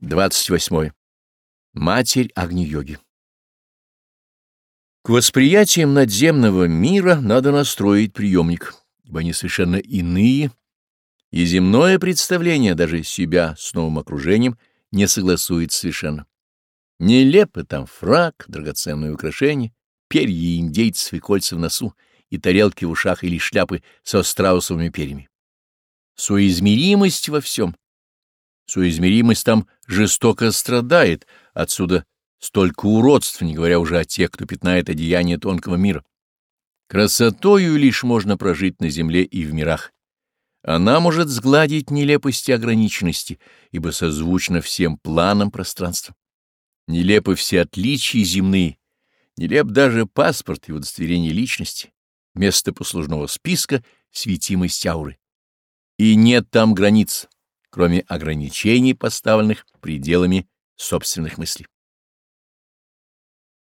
28. Матерь Агни-йоги К восприятиям надземного мира надо настроить приемник, ибо они совершенно иные, и земное представление даже себя с новым окружением не согласует совершенно. нелепы там фраг, драгоценные украшения, перья индейцев и кольца в носу, и тарелки в ушах или шляпы со страусовыми перьями. Соизмеримость во всем Суизмеримый там жестоко страдает, отсюда столько уродств, не говоря уже о тех, кто пятнает одеяние тонкого мира. Красотою лишь можно прожить на земле и в мирах. Она может сгладить нелепости ограниченности, ибо созвучно всем планам пространства. Нелепы все отличия земные, нелеп даже паспорт и удостоверение личности, место послужного списка, светимость ауры. И нет там границ кроме ограничений, поставленных пределами собственных мыслей.